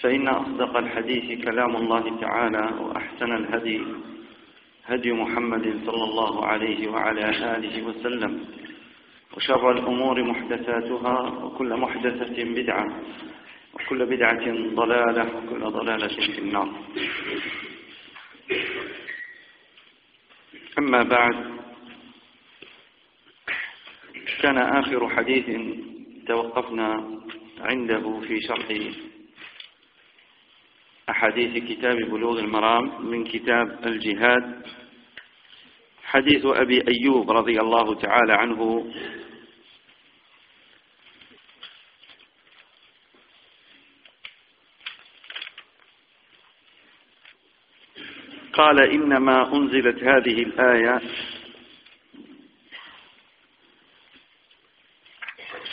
فإن أصدق الحديث كلام الله تعالى وأحسن الهدي هدي محمد صلى الله عليه وعلى آله وسلم وشر الأمور محدثاتها وكل محدثة بدعة وكل بدعة ضلالة وكل ضلالة في النار. أما بعد كان آخر حديث توقفنا عنده في شرح أحاديث كتاب بلوغ المرام من كتاب الجهاد. حديث أبي أيوب رضي الله تعالى عنه. قال إنما أنزلت هذه الآية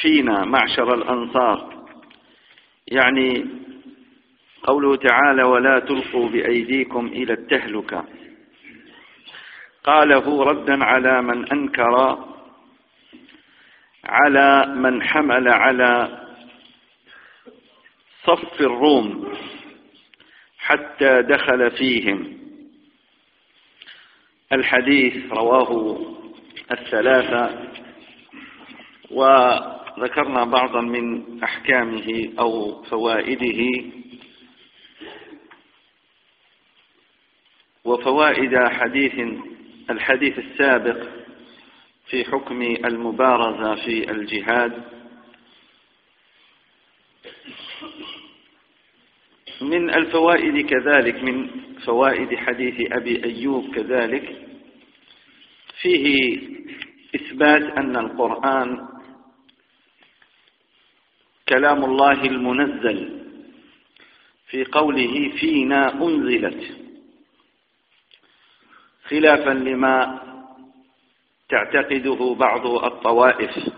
فينا معشر الأنصار. يعني قوله تعالى ولا تلقوا بأيديكم إلى التهلكة. قاله ردا على من أنكر على من حمل على صف الروم حتى دخل فيهم. الحديث رواه الثلاثة وذكرنا بعضا من أحكامه أو فوائده. وفوائد حديث الحديث السابق في حكم المبارزة في الجهاد. من الفوائد كذلك من فوائد حديث أبي أيوب كذلك فيه إثبات أن القرآن كلام الله المنزل في قوله فينا أنزلت. خلافا لما تعتقده بعض الطوائف.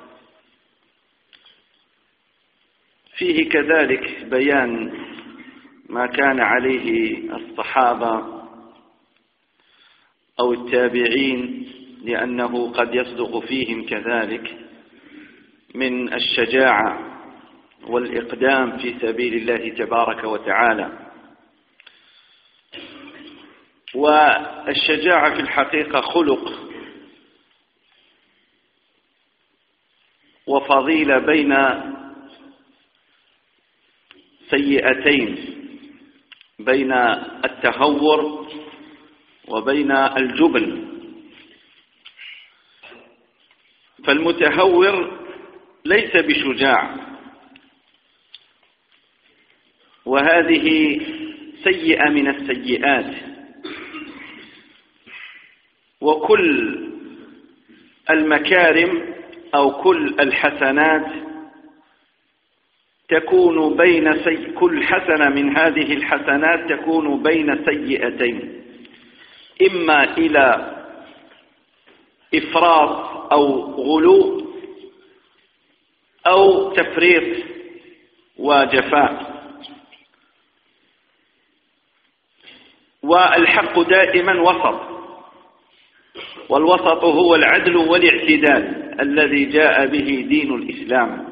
فيه كذلك بيان ما كان عليه الصحابة أو التابعين لأنه قد يصدق فيهم كذلك من الشجاعة والإقدام في سبيل الله تبارك وتعالى. والشجاعة في الحقيقة خلق وفضيلة بين سيئتين بين التهور وبين الجبن. فالمتهور ليس بشجاع وهذه سيئة من السيئات. وكل المكارم أو كل الحسنات تكون بين سي... كل حسنة من هذه الحسنات تكون بين سيئتين. إما إلى إفراط أو غلو أو تفريط وجفاء. والحق دائما وسط. والوسط هو العدل والاعتدال الذي جاء به دين الإسلام.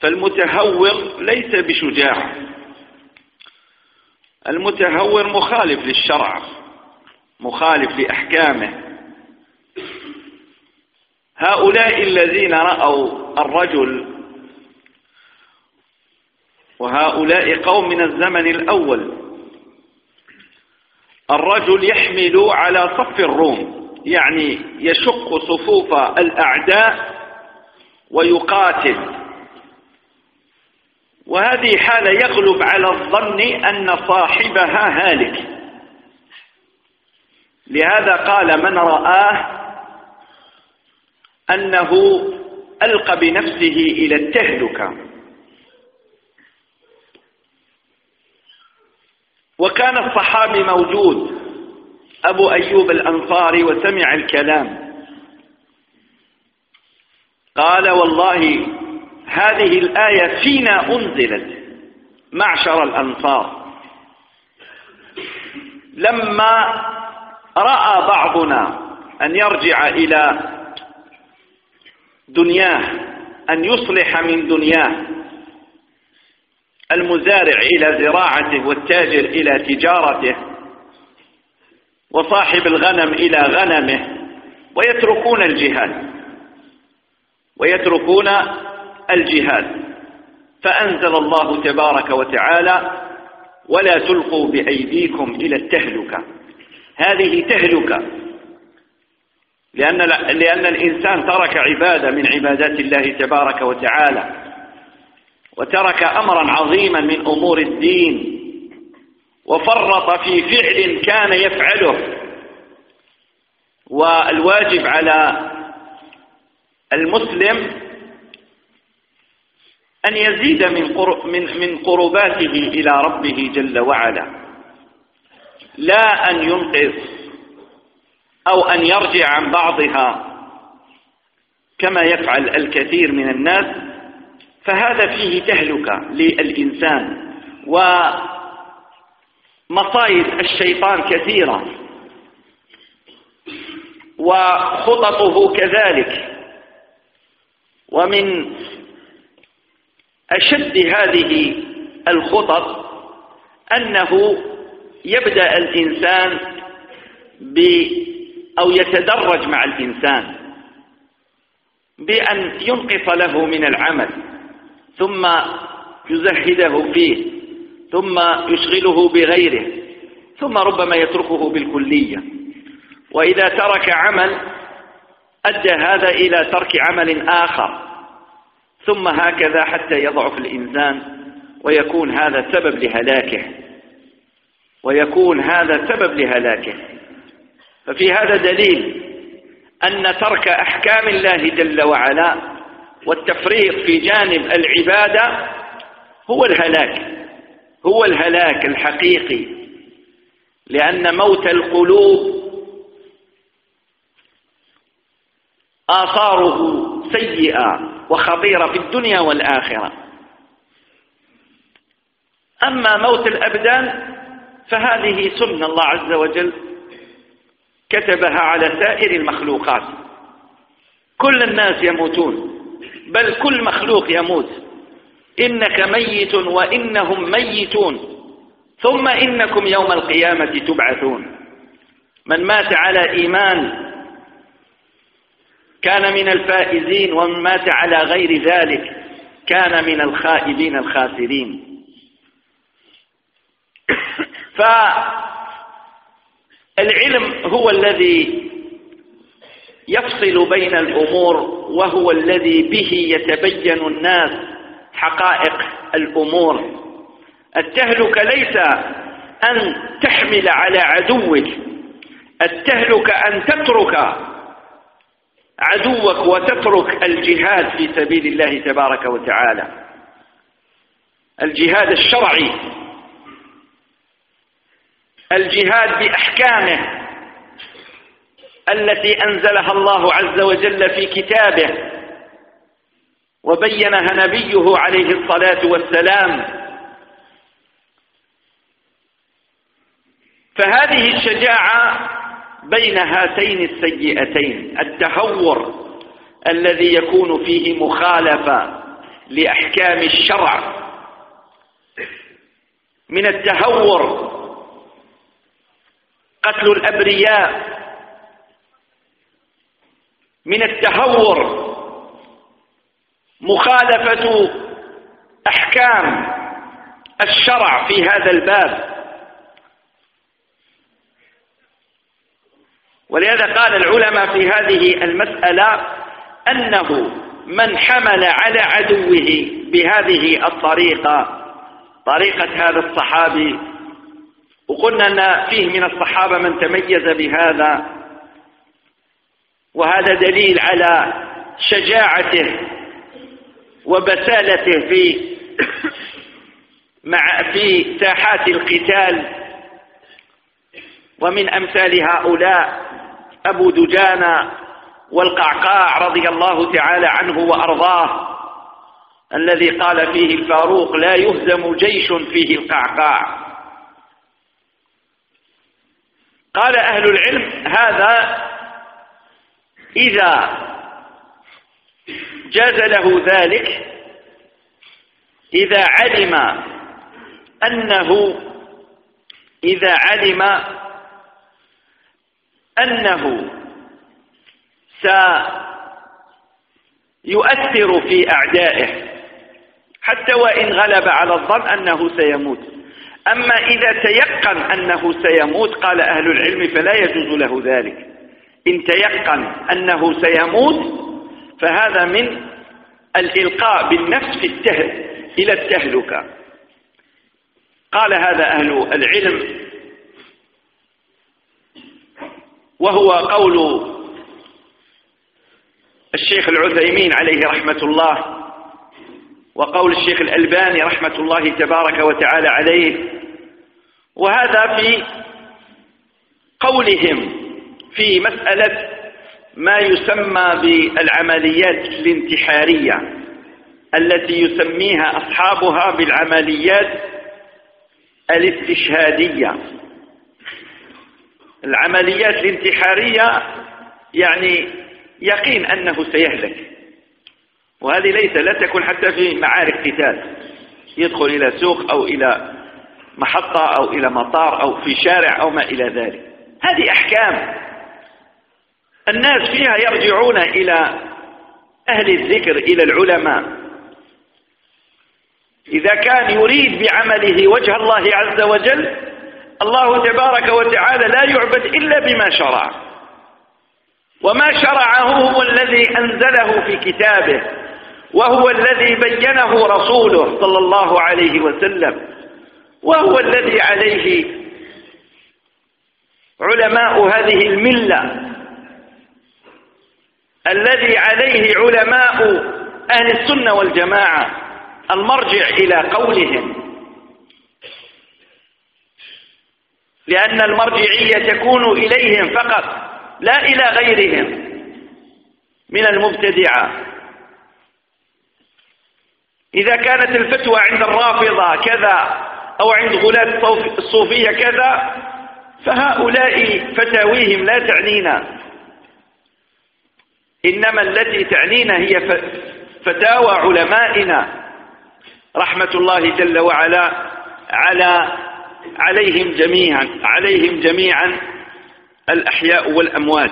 فالمتهور ليس بشجاع. المتهور مخالف للشرع مخالف لأحكامه. هؤلاء الذين رأوا الرجل وهؤلاء قوم من الزمن الأول الرجل يحمل على صف الروم يعني يشق صفوف الأعداء ويقاتل. وهذه حالة يغلب على الظن أن صاحبها هالك. لهذا قال من رآه أنه ألقى بنفسه إلى التهلكة. وكان الصحابي موجود أبو أيوب الأنصاري وسمع الكلام. قال والله هذه الآية فينا أنزلت معشر الأنصار. لما رأى بعضنا أن يرجع إلى دنياه أن يصلح من دنياه المزارع إلى زراعته والتاجر إلى تجارته وصاحب الغنم إلى غنمه ويتركون الجهاد ويتركون الجهاد. فأنزل الله تبارك وتعالى ولا تلقوا بأيديكم إلى التهلكة. هذه تهلكة لأن, لأن الإنسان ترك عبادة من عبادات الله تبارك وتعالى. وترك أمرا عظيما من أمور الدين وفرط في فعل كان يفعله. والواجب على المسلم أن يزيد من من من قرباته إلى ربه جل وعلا. لا أن ينقص أو أن يرجع عن بعضها كما يفعل الكثير من الناس. فهذا فيه تهلكة للإنسان ومصايد الشيطان كثيرة وخططه كذلك. ومن أشد هذه الخطط أنه يبدأ الإنسان ب أو يتدرج مع الإنسان بأن ينقص له من العمل. ثم يزهده فيه ثم يشغله بغيره ثم ربما يتركه بالكلية. وإذا ترك عمل أدى هذا إلى ترك عمل آخر. ثم هكذا حتى يضعف الإنسان ويكون هذا سبب لهلاكه. ويكون هذا سبب لهلاكه. ففي هذا دليل أن ترك أحكام الله جل وعلا والتفريط في جانب العبادة هو الهلاك هو الهلاك الحقيقي لأن موت القلوب آثاره سيئة وخطيرة في الدنيا والآخرة. أما موت الأبدان فهذه سنة الله عز وجل كتبها على سائر المخلوقات. كل الناس يموتون. بل كل مخلوق يموت. إنك ميت وإنهم ميتون. ثم إنكم يوم القيامة تبعثون. من مات على إيمان كان من الفائزين ومن مات على غير ذلك كان من الخائبين الخاسرين. فالعلم هو الذي يفصل بين الأمور وهو الذي به يتبين الناس حقائق الأمور. التهلك ليس أن تحمل على عدوك التهلك أن تترك عدوك وتترك الجهاد في سبيل الله تبارك وتعالى. الجهاد الشرعي الجهاد بأحكامه التي أنزلها الله عز وجل في كتابه وبينها نبيه عليه الصلاة والسلام. فهذه الشجاعة بين هاتين السيئتين التهور الذي يكون فيه مخالفة لأحكام الشرع من التهور قتل الأبرياء من التهور مخالفة أحكام الشرع في هذا الباب. ولهذا قال العلماء في هذه المسألة أنه من حمل على عدوه بهذه الطريقة طريقة هذا الصحابي وقلنا أن فيه من الصحابة من تميز بهذا وهذا دليل على شجاعته وبسالته في مع في ساحات القتال ومن أمثال هؤلاء أبو دجانة والقعقاع رضي الله تعالى عنه وأرضاه الذي قال فيه الفاروق لا يهزم جيش فيه القعقاع. قال أهل العلم هذا إذا جاز له ذلك إذا علم أنه إذا علم أنه سيؤثر في أعدائه حتى وإن غلب على الظن أنه سيموت. أما إذا تيقن أنه سيموت قال أهل العلم فلا يجوز له ذلك. إن تيقن أنه سيموت فهذا من الإلقاء بالنفس في التهل إلى التهلكة. قال هذا أهل العلم وهو قول الشيخ العثيمين عليه رحمة الله وقول الشيخ الألباني رحمة الله تبارك وتعالى عليه. وهذا في قولهم في مسألة ما يسمى بالعمليات الانتحارية التي يسميها أصحابها بالعمليات الاستشهادية. العمليات الانتحارية يعني يقين أنه سيهلك وهذه ليس لا تكون حتى في معارك قتال يدخل إلى سوق أو إلى محطة أو إلى مطار أو في شارع أو ما إلى ذلك. هذه أحكام. الناس فيها يرجعون إلى أهل الذكر إلى العلماء. إذا كان يريد بعمله وجه الله عز وجل الله تبارك وتعالى لا يعبد إلا بما شرع. وما شرعه هو الذي أنزله في كتابه وهو الذي بينه رسوله صلى الله عليه وسلم وهو الذي عليه علماء هذه الملة. الذي عليه علماء أهل السنة والجماعة المرجع إلى قولهم. لأن المرجعية تكون إليهم فقط لا إلى غيرهم من المبتدعة. إذا كانت الفتوى عند الرافضة كذا أو عند غلاة الصوفية كذا فهؤلاء فتاويهم لا تعنينا. إنما التي تعنينا هي فتاوى علمائنا رحمة الله جل وعلا على عليهم جميعا عليهم جميعا الأحياء والأموات.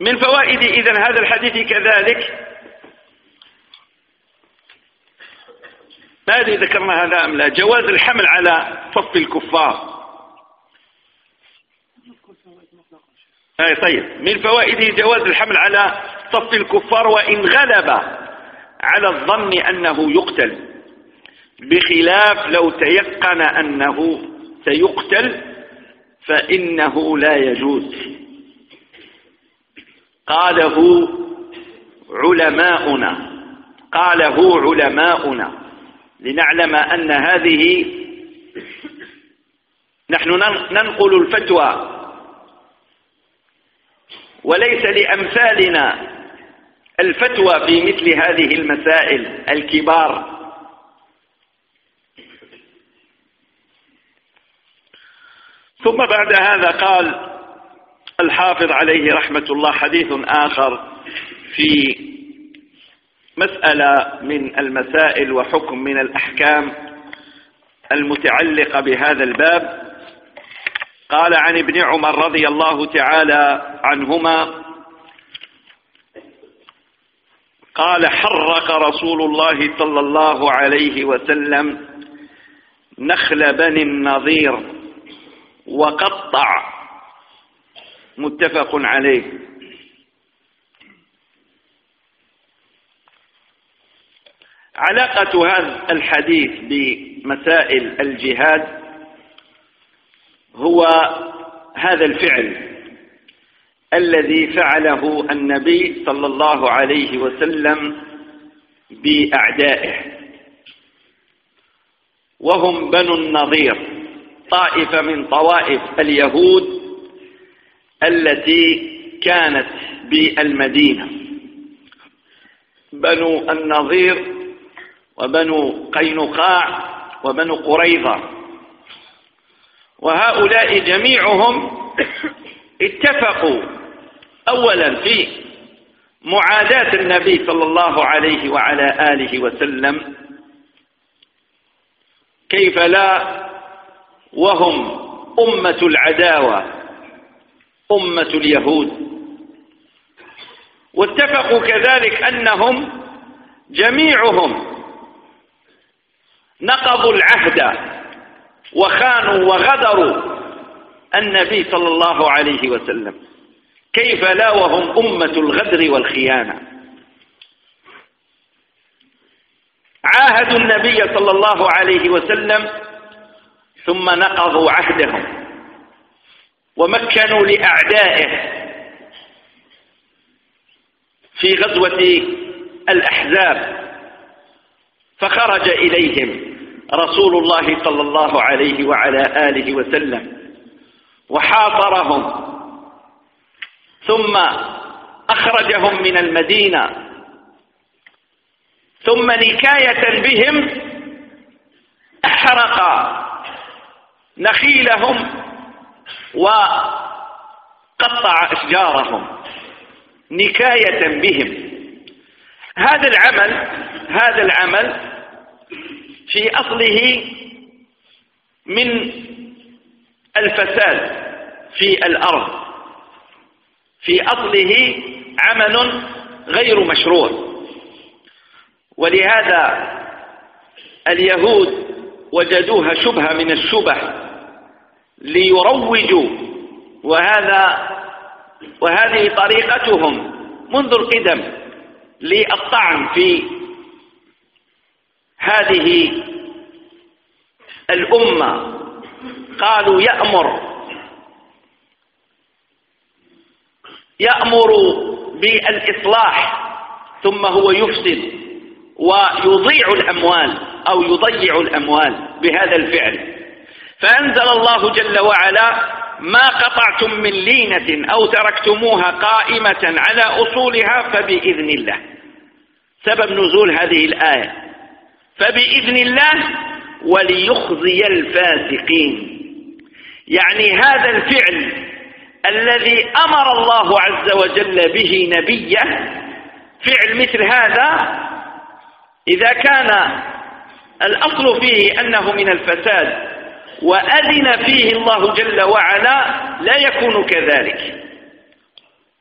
من فوائد إذن هذا الحديث كذلك. ما أدري ذكرنا هذا أم لا. جواز الحمل على صف الكفار. أي طيب. من فوائده جواز الحمل على صف الكفار وإن غلب على الظن أنه يقتل بخلاف لو تيقن أنه سيقتل فإنه لا يجوز. قاله علماؤنا قاله علماؤنا لنعلم أن هذه نحن ننقل الفتوى وليس لأمثالنا الفتوى في مثل هذه المسائل الكبار. ثم بعد هذا قال الحافظ عليه رحمة الله حديث آخر في مسألة من المسائل وحكم من الأحكام المتعلقة بهذا الباب. قال عن ابن عمر رضي الله تعالى عنهما قال حرق رسول الله صلى الله عليه وسلم نخل بني النظير وقطع. متفق عليه. علاقة هذا الحديث بمسائل الجهاد هو هذا الفعل الذي فعله النبي صلى الله عليه وسلم بأعدائه. وهم بنو النظير طائفة من طوائف اليهود التي كانت بالمدينة. بنو النظير وبنو قينقاع وبنو قريظة. وهؤلاء جميعهم اتفقوا أولا في معاداة النبي صلى الله عليه وعلى آله وسلم كيف لا وهم أمة العداوة أمة اليهود. واتفقوا كذلك أنهم جميعهم نقضوا العهد وخانوا وغدروا النبي صلى الله عليه وسلم. كيف لا وهم أمة الغدر والخيانة؟ عاهدوا النبي صلى الله عليه وسلم ثم نقضوا عهدهم ومكنوا لأعدائه في غزوة الأحزاب فخرج إليهم. رسول الله صلى الله عليه وعلى آله وسلم. وحاصرهم ثم أخرجهم من المدينة. ثم نكاية بهم أحرق نخيلهم وقطع أشجارهم. نكاية بهم. هذا العمل هذا العمل في أصله من الفساد في الأرض. في أصله عمل غير مشروع. ولهذا اليهود وجدوها شبهة من الشبه ليروجوا وهذا وهذه طريقتهم منذ القدم للطعن في هذه الأمة قالوا يأمر يأمر بالإصلاح ثم هو يفسد ويضيع الأموال أو يضيع الأموال بهذا الفعل. فأنزل الله جل وعلا ما قطعتم من لينة أو تركتموها قائمة على أصولها فبإذن الله. سبب نزول هذه الآية. فبإذن الله وليخزي الفاسقين. يعني هذا الفعل الذي أمر الله عز وجل به نبيه فعل مثل هذا إذا كان الأصل فيه أنه من الفساد وأذن فيه الله جل وعلا لا يكون كذلك.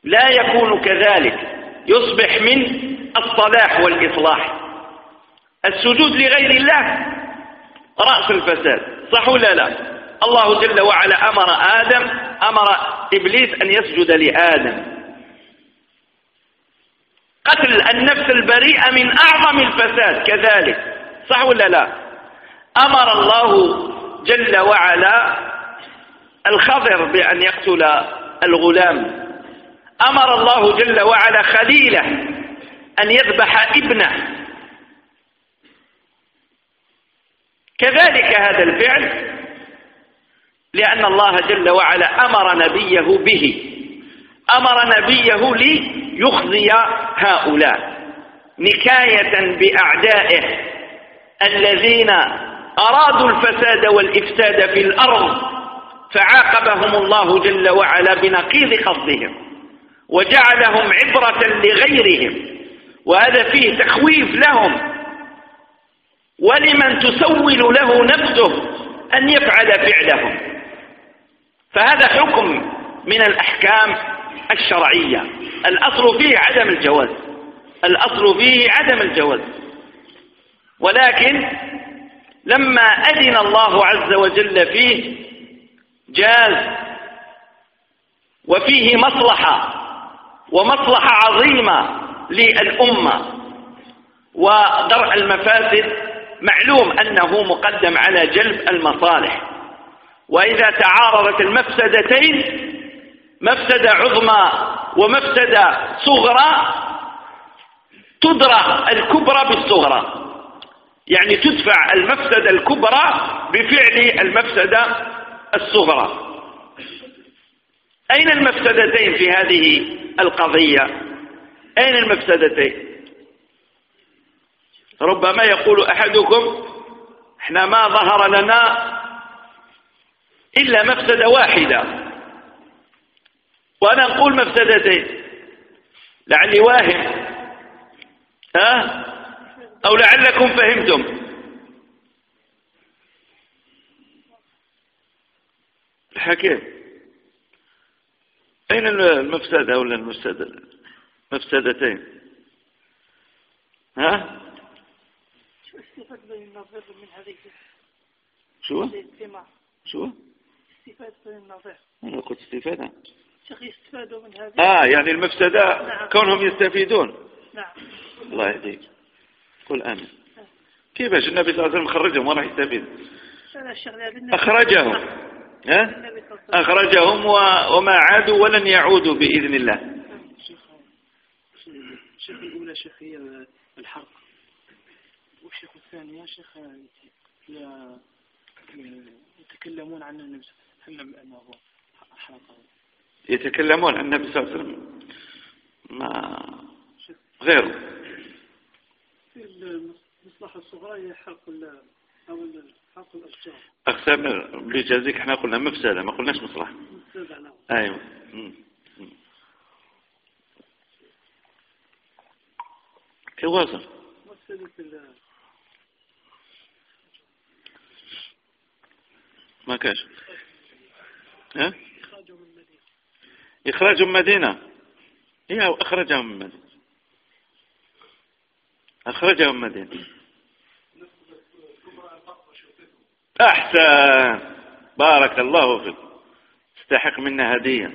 لا يكون كذلك. يصبح من الصلاح والإصلاح. السجود لغير الله رأس الفساد صح ولا لا؟ الله جل وعلا أمر آدم أمر إبليس أن يسجد لآدم. قتل النفس البريئة من أعظم الفساد كذلك صح ولا لا؟ أمر الله جل وعلا الخضر بأن يقتل الغلام. أمر الله جل وعلا خليله أن يذبح ابنه. كذلك هذا الفعل لأن الله جل وعلا أمر نبيه به. أمر نبيه ليخزي هؤلاء. نكاية بأعدائه الذين أرادوا الفساد والإفساد في الأرض فعاقبهم الله جل وعلا بنقيض قصدهم وجعلهم عبرة لغيرهم. وهذا فيه تخويف لهم. ولمن تسول له نفسه أن يفعل فعلهم. فهذا حكم من الأحكام الشرعية. الأصل فيه عدم الجواز. الأصل فيه عدم الجواز. ولكن لما أذن الله عز وجل فيه جاز وفيه مصلحة ومصلحة عظيمة للأمة ودرء المفاسد معلوم أنه مقدم على جلب المصالح. وإذا تعارضت المفسدتين مفسدة عظمى ومفسدة صغرى تدرى الكبرى بالصغرى. يعني تدفع المفسدة الكبرى بفعل المفسدة الصغرى. أين المفسدتين في هذه القضية؟ أين المفسدتين؟ ربما يقول أحدكم إحنا ما ظهر لنا إلا مفسدة واحدة. وأنا أقول مفسدتين. لعلي واهم. ها؟ أو لعلكم فهمتم. الحكيم. أين المفسدة ولا المفسدة؟ مفسدتين. ها؟ استفاد النظير من هذه شو الاجتماع شو استفاد النظير أنا قلت استفادة شيخ يستفادوا من هذه آه يعني المفسدة نعم. كونهم يستفيدون نعم الله يهديك قل آمين كيفاش النبي صلى الله عليه وسلم خرجهم وراح يستفيد أخرجهم ها النبي صلى الله عليه وسلم. أخرجهم و- وما عادوا ولن يعودوا بإذن الله شيخ الشيخ الأولى شيخ هي الحرق والشيخ الثانية شيخ لا- يتكلمون عن النبي صلى الله عليه وسلم أنه يتكلمون عن النبي صلى الله عليه وسلم ما غيره. في المصلحة الصغرى هي حرق ال- أو حرق الأشجار. أقسام بيجازيك إحنا قلنا مفسدة ما قلناش مصلحة. مستدعى له أيوة. مم. مم. يواصل مفسدة ما كاش. ها؟ من مدينة. هي أخرجهم من مدينة؟ أخرجهم من مدينة. أحسن. بارك الله فيك. استحق منا هدية.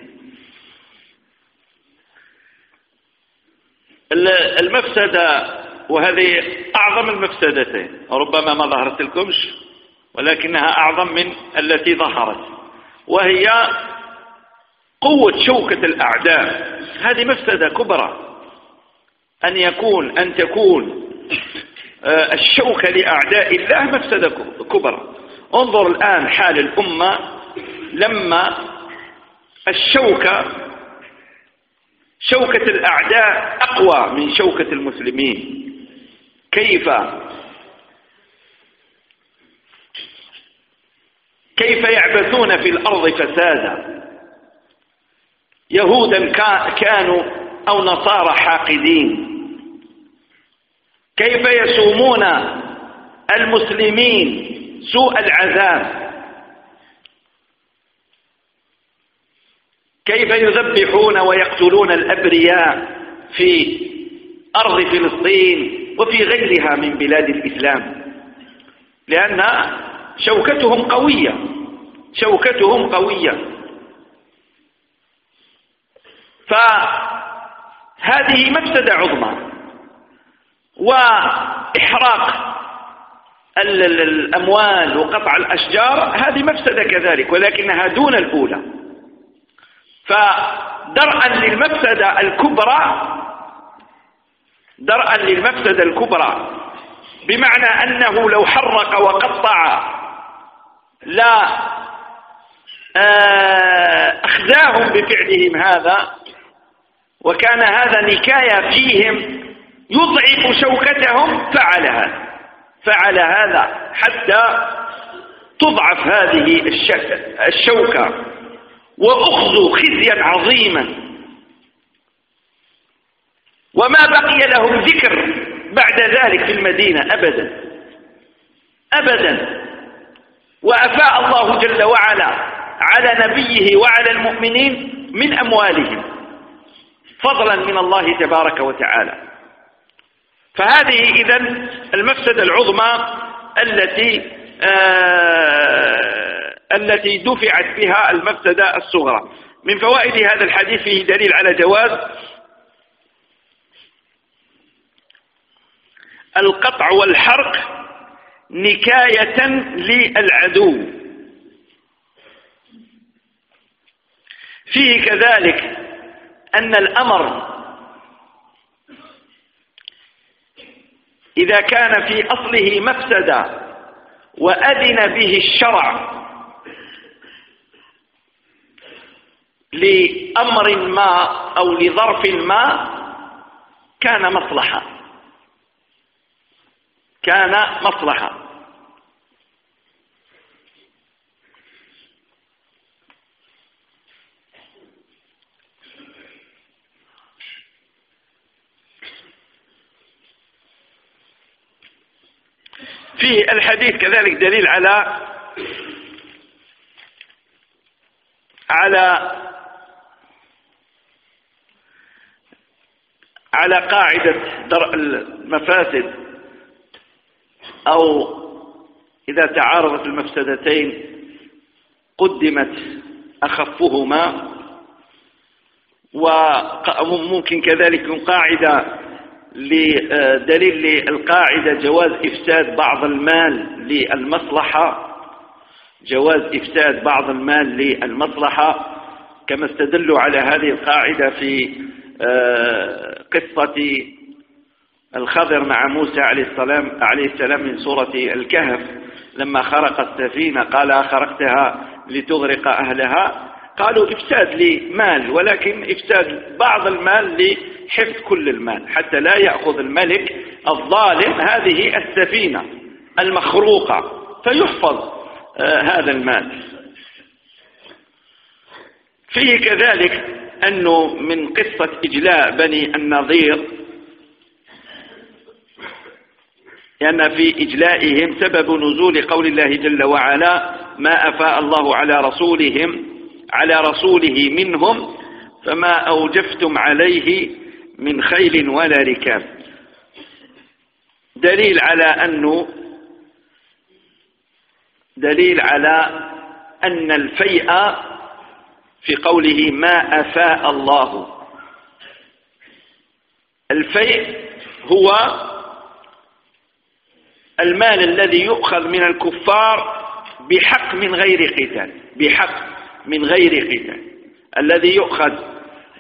ال- المفسدة وهذه أعظم المفسدتين. ربما ما ظهرت لكمش. ولكنها أعظم من التي ظهرت وهي قوة شوكة الأعداء. هذه مفسدة كبرى. أن يكون أن تكون آه، الشوكة لأعداء الله مفسدة كبرى. انظر الآن حال الأمة لما الشوكة شوكة الأعداء أقوى من شوكة المسلمين. كيف؟ كيف يعبثون في الأرض فسادا. يهودا كا- كانوا أو نصارى حاقدين. كيف يسومون المسلمين سوء العذاب. كيف يذبحون ويقتلون الأبرياء في أرض فلسطين وفي غيرها من بلاد الإسلام. لأن شوكتهم قوية. شوكتهم قوية. فهذه مفسدة عظمى. وإحراق ال- ال- الأموال وقطع الأشجار هذه مفسدة كذلك ولكنها دون الأولى. فدرءا للمفسدة الكبرى درءا للمفسدة الكبرى بمعنى أنه لو حرق وقطع لا أخزاهم بفعلهم هذا وكان هذا نكاية فيهم يضعف شوكتهم فعل هذا فعل هذا حتى تضعف هذه الشوكة. وأخذوا خزيا عظيما. وما بقي لهم ذكر بعد ذلك في المدينة أبدا. أبدا. وأفاء الله جل وعلا على نبيه وعلى المؤمنين من أموالهم. فضلا من الله تبارك وتعالى. فهذه إذا المفسدة العظمى التي آه التي دفعت بها المفسدة الصغرى. من فوائد هذا الحديث فيه دليل على جواز القطع والحرق نكاية للعدو. فيه كذلك أن الأمر إذا كان في أصله مفسدة وأذن به الشرع لأمر ما أو لظرف ما كان مصلحة. كان مصلحة. فيه الحديث كذلك دليل على على على قاعدة المفاسد أو إذا تعارضت المفسدتين قدمت أخفهما وممكن كذلك قاعدة لدليل للقاعدة جواز إفساد بعض المال للمصلحة. جواز إفساد بعض المال للمصلحة. كما استدلوا على هذه القاعدة في آه، قصة الخضر مع موسى عليه السلام, عليه السلام من سورة الكهف. لما خرق السفينة قال خرقتها لتغرق أهلها. قالوا إفساد لمال ولكن إفساد بعض المال لحفظ كل المال حتى لا يأخذ الملك الظالم هذه السفينة المخروقة فيحفظ آه هذا المال. فيه كذلك أنه من قصة إجلاء بني النظير لأن في إجلائهم سبب نزول قول الله جل وعلا ما أفاء الله على رسولهم على رسوله منهم فما أوجفتم عليه من خيل ولا ركاب. دليل على أنه دليل على أن الفيء في قوله ما أفاء الله. الفيء هو المال الذي يؤخذ من الكفار بحق من غير قتال بحق. من غير قتال. الذي يؤخذ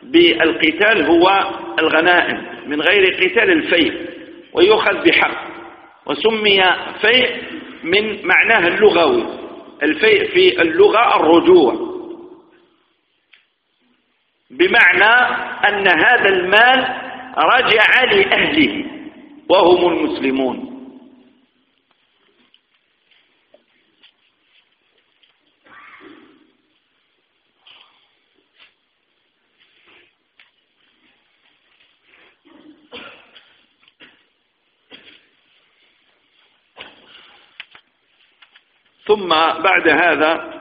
بالقتال هو الغنائم من غير قتال الفيء ويؤخذ بحق وسمي فيء من معناه اللغوي الفيء في اللغة الرجوع. بمعنى أن هذا المال رجع لأهله وهم المسلمون. ثم بعد هذا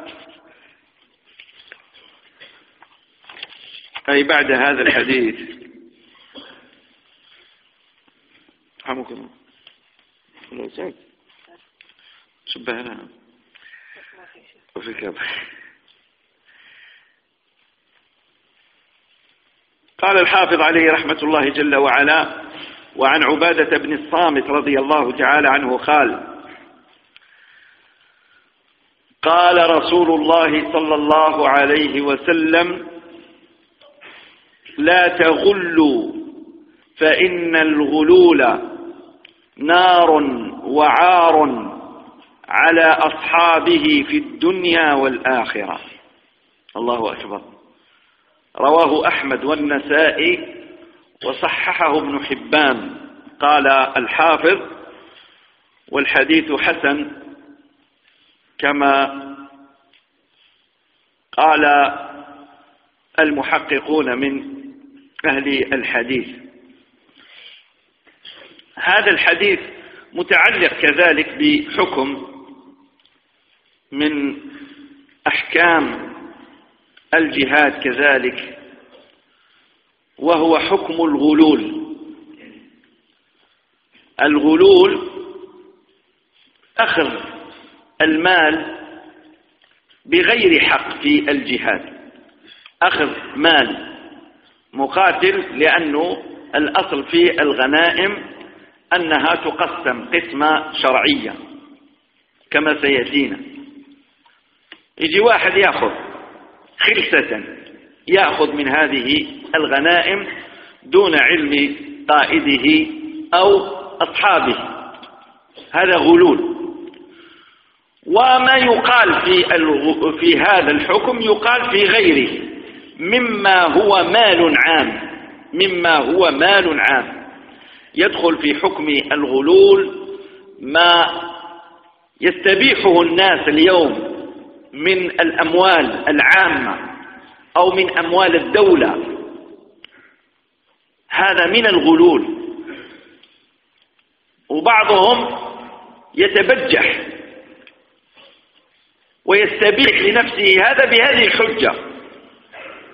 أي بعد هذا الحديث. رحمكم الله. شبه لها وفي قال الحافظ عليه رحمة الله جل وعلا وعن عبادة بن الصامت رضي الله تعالى عنه قال قال رسول الله صلى الله عليه وسلم لا تغلوا فإن الغلول نار وعار على أصحابه في الدنيا والآخرة. الله أكبر. رواه أحمد والنسائي وصححه ابن حبان. قال الحافظ والحديث حسن كما قال المحققون من أهل الحديث. هذا الحديث متعلق كذلك بحكم من أحكام الجهاد كذلك وهو حكم الغلول. الغلول أخذ المال بغير حق في الجهاد. أخذ مال مقاتل لأنه الأصل في الغنائم أنها تقسم قسمة شرعية كما سيأتينا. يجي واحد يأخذ خلسة يأخذ من هذه الغنائم دون علم قائده أو أصحابه. هذا غلول. وما يقال في في هذا الحكم يقال في غيره. مما هو مال عام. مما هو مال عام. يدخل في حكم الغلول ما يستبيحه الناس اليوم من الأموال العامة أو من أموال الدولة. هذا من الغلول. وبعضهم يتبجح ويستبيح لنفسه هذا بهذه الحجة.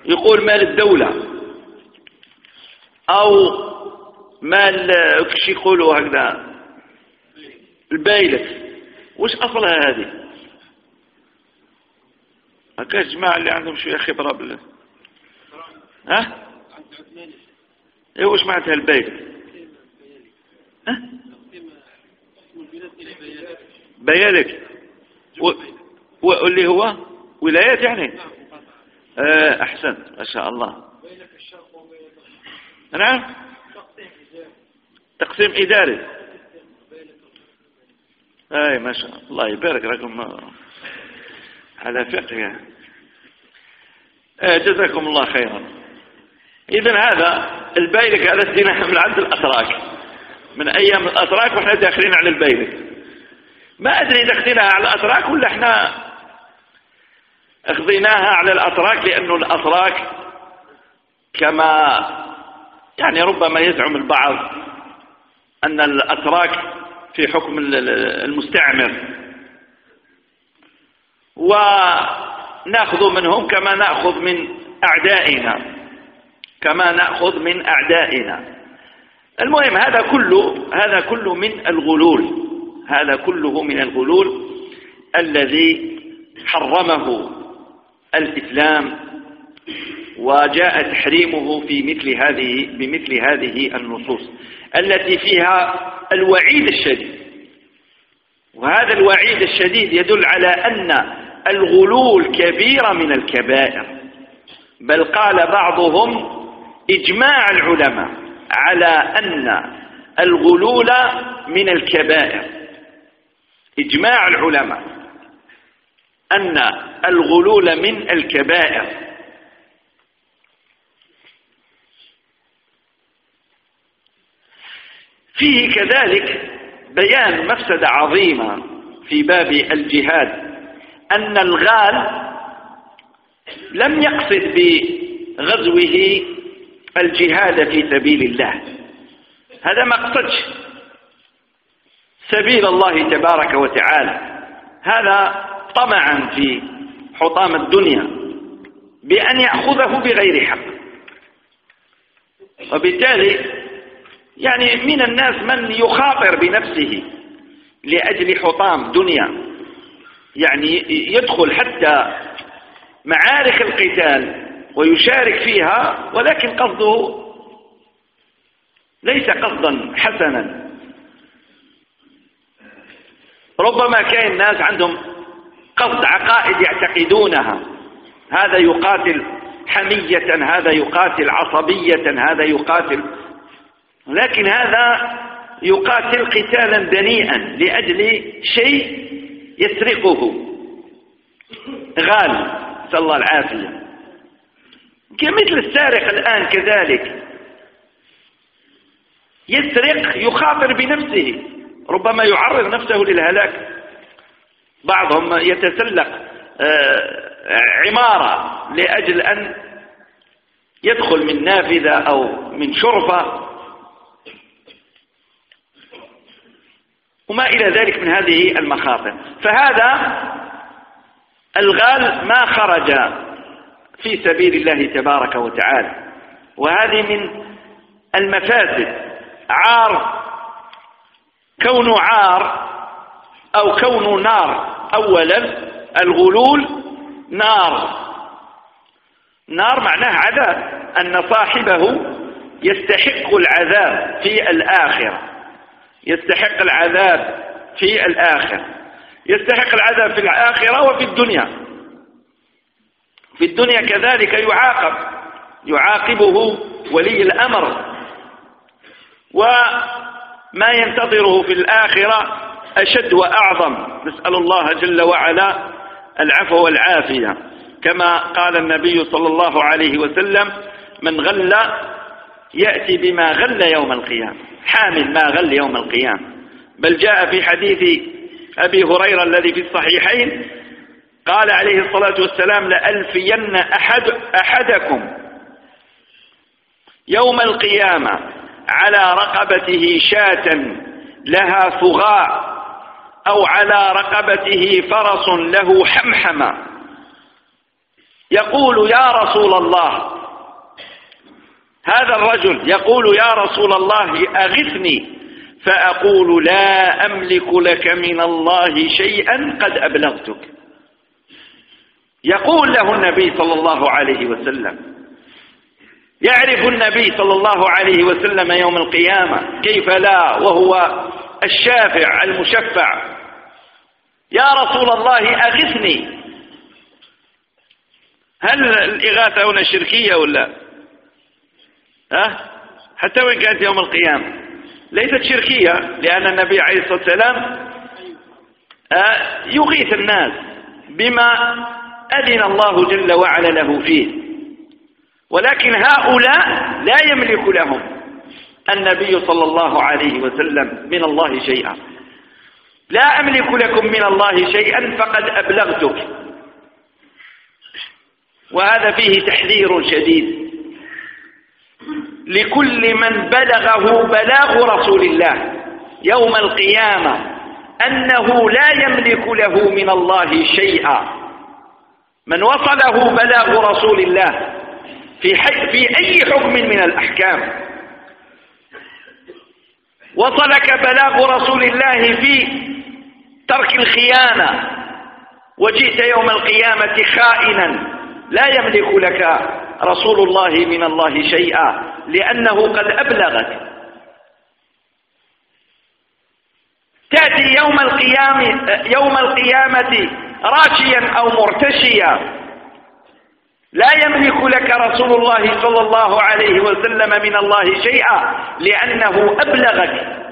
يقول مال الدولة أو مال كش يقولوا هكذا؟ البايلة. وش أصلها هذه؟ هكا الجماعة اللي عندهم شوية خبرة بال ها؟ إيه وش معناتها البايلة؟ ها؟ بيالك و... واللي هو ولايات يعني. آه أحسنت. ما شاء الله. نعم. تقسيم إداري. أي ما شاء الله. يبارك لكم على فقه. آه جزاكم الله خيرا. إذا هذا البيلك هذا استناح من عند الأتراك. من أيام الأتراك وإحنا داخلين على البيلك. ما أدري إذا اخذناها على الأتراك ولا إحنا أخذناها على الأتراك لأنه الأتراك كما يعني ربما يزعم البعض أن الأتراك في حكم المستعمر. ونأخذ منهم كما نأخذ من أعدائنا. كما نأخذ من أعدائنا. المهم هذا كله هذا كله من الغلول. هذا كله من الغلول الذي حرمه الإسلام وجاء تحريمه في مثل هذه بمثل هذه النصوص التي فيها الوعيد الشديد. وهذا الوعيد الشديد يدل على أن الغلول كبيرة من الكبائر. بل قال بعضهم إجماع العلماء على أن الغلول من الكبائر. إجماع العلماء. أن الغلول من الكبائر. فيه كذلك بيان مفسدة عظيمة في باب الجهاد أن الغال لم يقصد بغزوه الجهاد في سبيل الله. هذا ما قصدش سبيل الله تبارك وتعالى. هذا طمعا في حطام الدنيا بأن يأخذه بغير حق. وبالتالي يعني من الناس من يخاطر بنفسه لأجل حطام دنيا. يعني يدخل حتى معارك القتال ويشارك فيها ولكن قصده ليس قصدا حسنا. ربما كان الناس عندهم قصد عقائد يعتقدونها. هذا يقاتل حمية هذا يقاتل عصبية هذا يقاتل. لكن هذا يقاتل قتالا دنيئا لأجل شيء يسرقه. غال نسأل الله العافية. كمثل السارق الآن كذلك. يسرق يخاطر بنفسه ربما يعرض نفسه للهلاك. بعضهم يتسلق آه، عمارة لأجل أن يدخل من نافذة أو من شرفة. وما إلى ذلك من هذه المخاطر. فهذا الغال ما خرج في سبيل الله تبارك وتعالى. وهذه من المفاسد. عار كون عار أو كون نار أولا الغلول نار. نار معناه عذاب أن صاحبه يستحق العذاب في الآخرة. يستحق العذاب في الآخرة. يستحق العذاب في الآخرة وفي الدنيا. في الدنيا كذلك يعاقب يعاقبه ولي الأمر. وما ينتظره في الآخرة أشد وأعظم. نسأل الله جل وعلا العفو والعافية. كما قال النبي صلى الله عليه وسلم من غل يأتي بما غل يوم القيامة. حامل ما غل يوم القيامة. بل جاء في حديث أبي هريرة الذي في الصحيحين قال عليه الصلاة والسلام لألفين أحد أحدكم يوم القيامة على رقبته شاة لها ثغاء أو على رقبته فرس له حمحمة يقول يا رسول الله هذا الرجل يقول يا رسول الله أغثني فأقول لا أملك لك من الله شيئا قد أبلغتك. يقول له النبي صلى الله عليه وسلم يعرف النبي صلى الله عليه وسلم يوم القيامة كيف لا وهو الشافع المشفع. يا رسول الله أغثني. هل الإغاثة هنا شركية ولا؟ ها؟ حتى وإن كانت يوم القيامة. ليست شركية لأن النبي عليه الصلاة والسلام آه، يغيث الناس بما أذن الله جل وعلا له فيه. ولكن هؤلاء لا يملك لهم النبي صلى الله عليه وسلم من الله شيئا. لا أملك لكم من الله شيئا فقد أبلغتك. وهذا فيه تحذير شديد. لكل من بلغه بلاغ رسول الله يوم القيامة أنه لا يملك له من الله شيئا. من وصله بلاغ رسول الله في, في أي حكم من الأحكام. وصلك بلاغ رسول الله في ترك الخيانة وجئت يوم القيامة خائنا لا يملك لك رسول الله من الله شيئا لأنه قد أبلغك. تأتي يوم القيامة, يوم القيامة راشيا أو مرتشيا لا يملك لك رسول الله صلى الله عليه وسلم من الله شيئا لأنه أبلغك.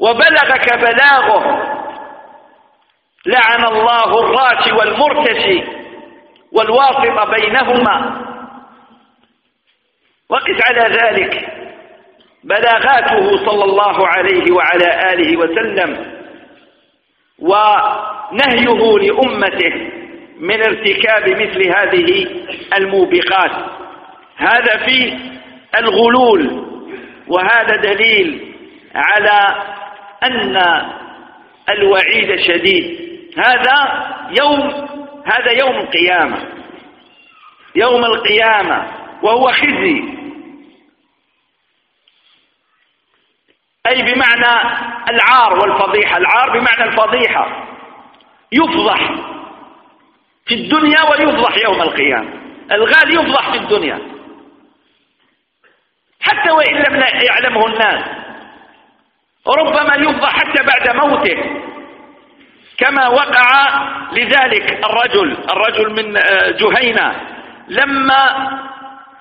وبلغك بلاغه. لعن الله الراشي والمرتشي والواسط بينهما. وقس على ذلك. بلاغاته صلى الله عليه وعلى آله وسلم. ونهيه لأمته من ارتكاب مثل هذه الموبقات. هذا في الغلول وهذا دليل على أن الوعيد شديد. هذا يوم هذا يوم القيامة. يوم القيامة وهو خزي. أي بمعنى العار والفضيحة. العار بمعنى الفضيحة. يفضح في الدنيا ويفضح يوم القيامة. الغال يفضح في الدنيا. حتى وإن لم يعلمه الناس. ربما يفضح حتى بعد موته. كما وقع لذلك الرجل الرجل من آه، جهينة. لما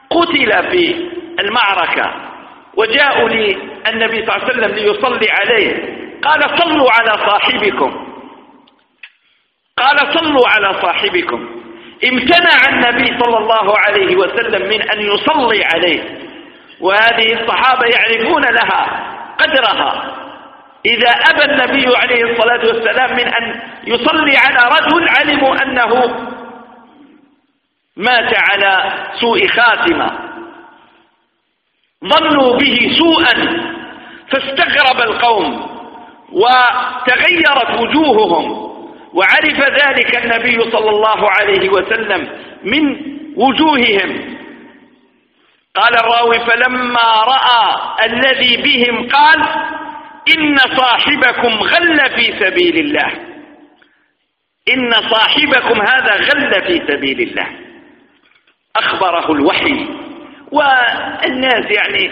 قتل في المعركة وجاءوا للنبي صلى الله عليه وسلم ليصلي عليه قال صلوا على صاحبكم. قال صلوا على صاحبكم. امتنع النبي صلى الله عليه وسلم من أن يصلي عليه. وهذه الصحابة يعرفون لها قدرها. إذا أبى النبي عليه الصلاة والسلام من أن يصلي على رجل علموا أنه مات على سوء خاتمة. ظنوا به سوءا فاستغرب القوم وتغيرت وجوههم وعرف ذلك النبي صلى الله عليه وسلم من وجوههم. قال الراوي فلما رأى الذي بهم قال إن صاحبكم غل في سبيل الله. إن صاحبكم هذا غل في سبيل الله. أخبره الوحي. والناس يعني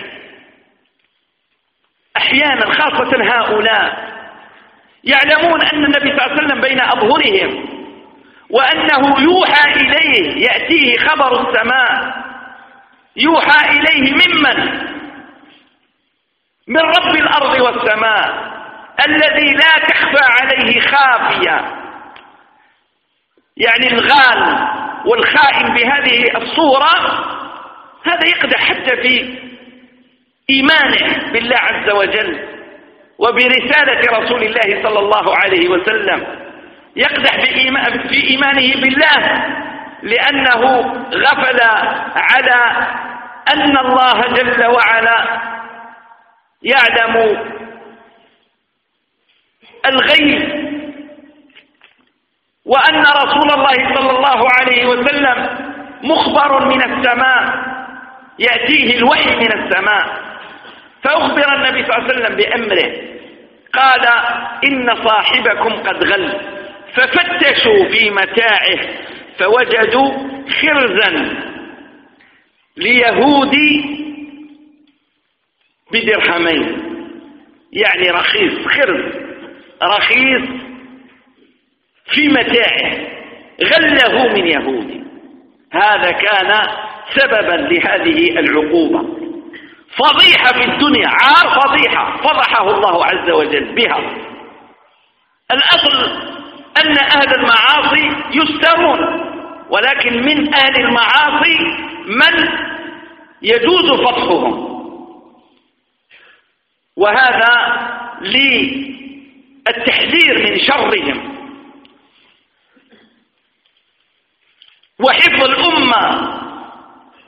أحيانا خاصة هؤلاء يعلمون أن النبي صلى الله عليه وسلم بين أظهرهم وأنه يوحى إليه يأتيه خبر السماء. يوحى إليه ممن؟ من رب الأرض والسماء الذي لا تخفى عليه خافية. يعني الغال والخائن بهذه الصورة هذا يقدح حتى في إيمانه بالله عز وجل وبرسالة رسول الله صلى الله عليه وسلم. يقدح في إيمانه بالله لأنه غفل على أن الله جل وعلا يعلم الغيب وأن رسول الله صلى الله عليه وسلم مخبر من السماء يأتيه الوحي من السماء. فأخبر النبي صلى الله عليه وسلم بأمره قال إن صاحبكم قد غل ففتشوا في متاعه فوجدوا خرزا ليهودي بدرهمين. يعني رخيص خرز رخيص في متاعه. غله من يهودي. هذا كان سببا لهذه العقوبة. فضيحة في الدنيا عار فضيحة. فضحه الله عز وجل بها. الأصل أن أهل المعاصي يسترون. ولكن من أهل المعاصي من يجوز فضحهم وهذا للتحذير من شرهم. وحفظ الأمة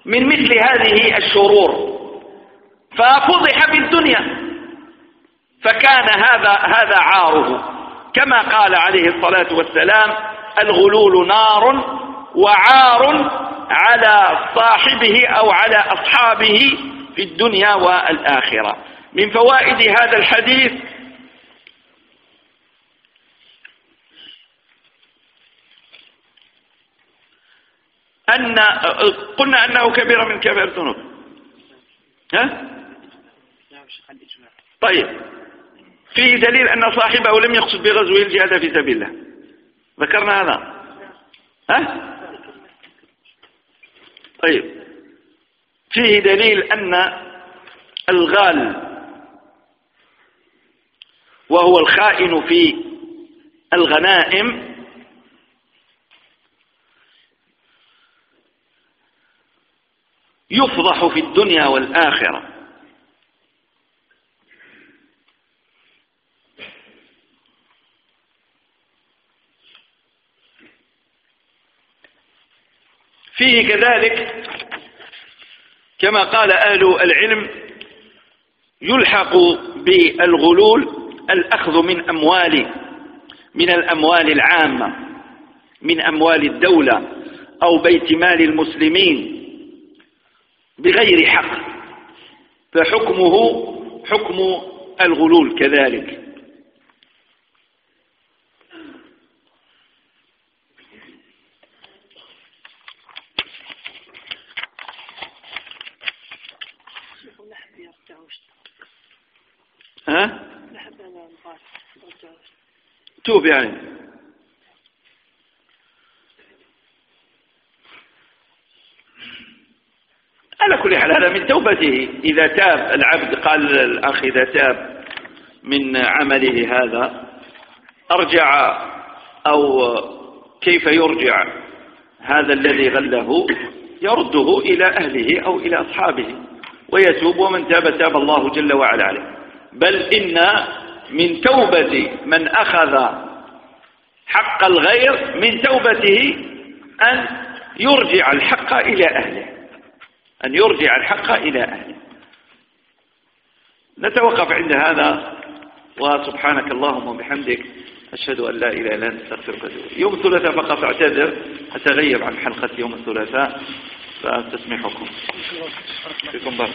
من مثل هذه الشرور. ففضح في الدنيا. فكان هذا هذا عاره. كما قال عليه الصلاة والسلام الغلول نار وعار على صاحبه أو على أصحابه في الدنيا والآخرة. من فوائد هذا الحديث أن قلنا أنه كبير من كبير الذنوب. ها؟ طيب. فيه دليل أن صاحبه لم يقصد بغزو الجهاد في سبيل الله. ذكرنا هذا. ها؟ طيب. فيه دليل أن الغال وهو الخائن في الغنائم يفضح في الدنيا والآخرة. فيه كذلك كما قال أهل العلم يلحق بالغلول الأخذ من أموال من الأموال العامة من أموال الدولة أو بيت مال المسلمين بغير حق فحكمه حكم الغلول كذلك. توب يعني. على كل حال هذا من توبته. إذا تاب العبد قال الأخ إذا تاب من عمله هذا أرجع أو كيف يرجع؟ هذا الذي غله يرده إلى أهله أو إلى أصحابه ويتوب ومن تاب تاب الله جل وعلا عليه. بل إن من توبة من أخذ حق الغير من توبته أن يرجع الحق إلى أهله. أن يرجع الحق إلى أهله. نتوقف عند هذا. وسبحانك اللهم وبحمدك أشهد أن لا إله إلا أنت أستغفرك يوم الثلاثاء فقط أعتذر. أتغيب عن حلقة يوم الثلاثاء. فأستسمحكم. فيكم بارك.